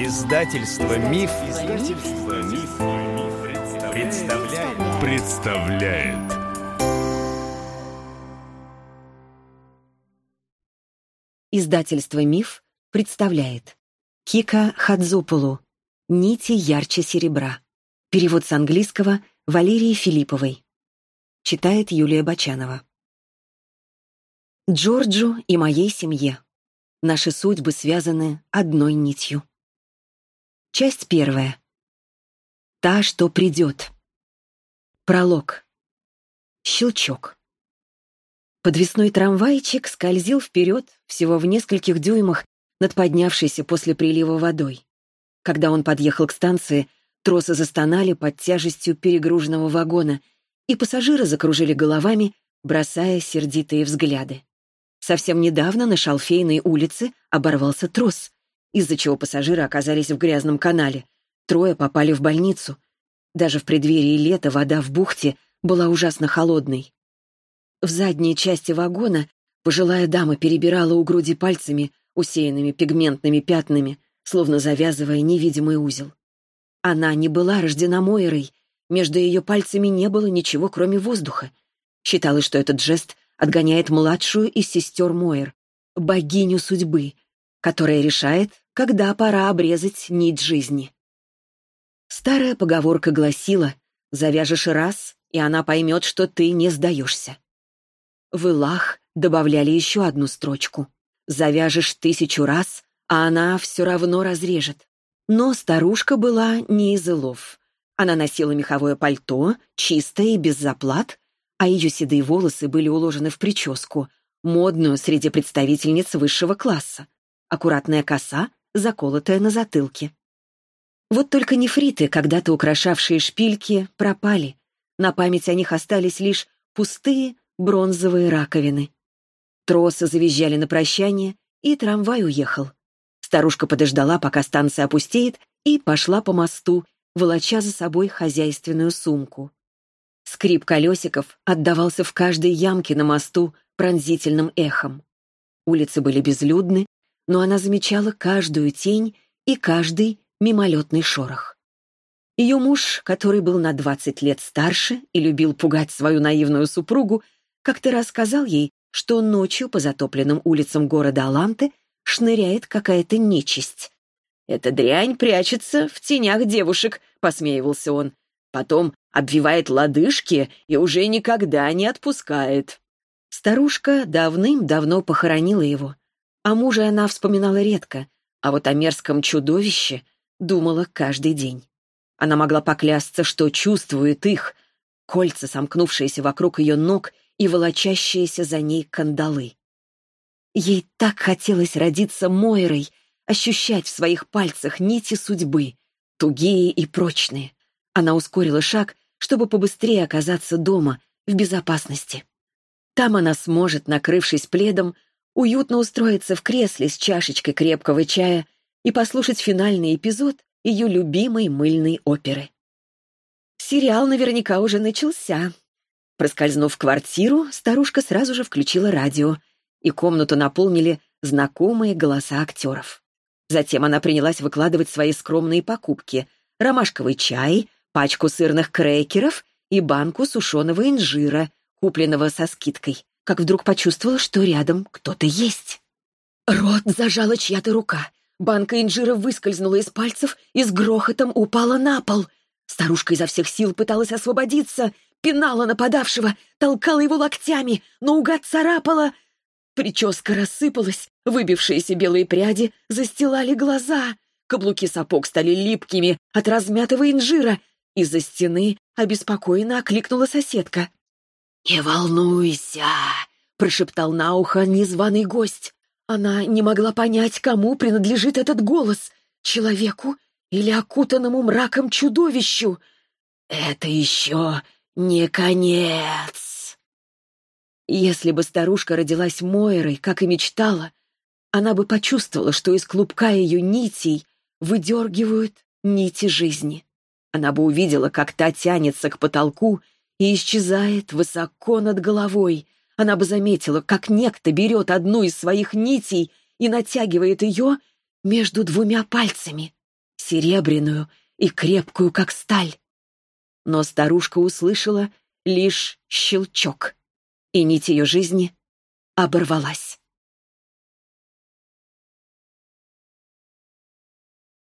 Издательство Миф, Издательство Миф, представляет. представляет. Издательство Миф представляет. Кика Хадзупулу. Нити ярче серебра. Перевод с английского Валерии Филипповой. Читает Юлия Бочанова. Джорджу и моей семье. Наши судьбы связаны одной нитью. Часть первая. Та, что придет. Пролог. Щелчок. Подвесной трамвайчик скользил вперед всего в нескольких дюймах над поднявшейся после прилива водой. Когда он подъехал к станции, тросы застонали под тяжестью перегруженного вагона, и пассажиры закружили головами, бросая сердитые взгляды. Совсем недавно на Шалфейной улице оборвался трос, из-за чего пассажиры оказались в грязном канале. Трое попали в больницу. Даже в преддверии лета вода в бухте была ужасно холодной. В задней части вагона пожилая дама перебирала у груди пальцами, усеянными пигментными пятнами, словно завязывая невидимый узел. Она не была рождена Мойрой, между ее пальцами не было ничего, кроме воздуха. Считалось, что этот жест отгоняет младшую из сестер Мойр, богиню судьбы, которая решает, когда пора обрезать нить жизни. Старая поговорка гласила «Завяжешь раз, и она поймет, что ты не сдаешься». В Илах добавляли еще одну строчку «Завяжешь тысячу раз, а она все равно разрежет». Но старушка была не из Илов. Она носила меховое пальто, чистое и без заплат, а ее седые волосы были уложены в прическу, модную среди представительниц высшего класса. Аккуратная коса, заколотая на затылке. Вот только нефриты, когда-то украшавшие шпильки, пропали. На память о них остались лишь пустые бронзовые раковины. Тросы завизжали на прощание, и трамвай уехал. Старушка подождала, пока станция опустеет, и пошла по мосту, волоча за собой хозяйственную сумку. Скрип колесиков отдавался в каждой ямке на мосту пронзительным эхом. Улицы были безлюдны, но она замечала каждую тень и каждый мимолетный шорох. Ее муж, который был на 20 лет старше и любил пугать свою наивную супругу, как-то рассказал ей, что ночью по затопленным улицам города Аланте шныряет какая-то нечисть. «Эта дрянь прячется в тенях девушек», — посмеивался он. Потом обвивает лодыжки и уже никогда не отпускает. Старушка давным-давно похоронила его, а мужа она вспоминала редко, а вот о мерзком чудовище думала каждый день. Она могла поклясться, что чувствует их, кольца, сомкнувшиеся вокруг ее ног и волочащиеся за ней кандалы. Ей так хотелось родиться Мойрой, ощущать в своих пальцах нити судьбы, тугие и прочные. Она ускорила шаг, чтобы побыстрее оказаться дома, в безопасности. Там она сможет, накрывшись пледом, уютно устроиться в кресле с чашечкой крепкого чая и послушать финальный эпизод ее любимой мыльной оперы. Сериал наверняка уже начался. Проскользнув в квартиру, старушка сразу же включила радио, и комнату наполнили знакомые голоса актеров. Затем она принялась выкладывать свои скромные покупки — ромашковый чай, пачку сырных крекеров и банку сушеного инжира, купленного со скидкой, как вдруг почувствовала, что рядом кто-то есть. Рот зажала чья-то рука. Банка инжира выскользнула из пальцев и с грохотом упала на пол. Старушка изо всех сил пыталась освободиться, пинала нападавшего, толкала его локтями, но угад царапала. Прическа рассыпалась, выбившиеся белые пряди застилали глаза. Каблуки сапог стали липкими от размятого инжира, из-за стены обеспокоенно окликнула соседка. «Не волнуйся», — прошептал на ухо незваный гость. Она не могла понять, кому принадлежит этот голос — человеку или окутанному мраком чудовищу. «Это еще не конец». Если бы старушка родилась Мойрой, как и мечтала, она бы почувствовала, что из клубка ее нитей выдергивают нити жизни. Она бы увидела, как та тянется к потолку и исчезает высоко над головой. Она бы заметила, как некто берет одну из своих нитей и натягивает ее между двумя пальцами. серебряную и крепкую, как сталь. Но старушка услышала лишь щелчок, и нить ее жизни оборвалась.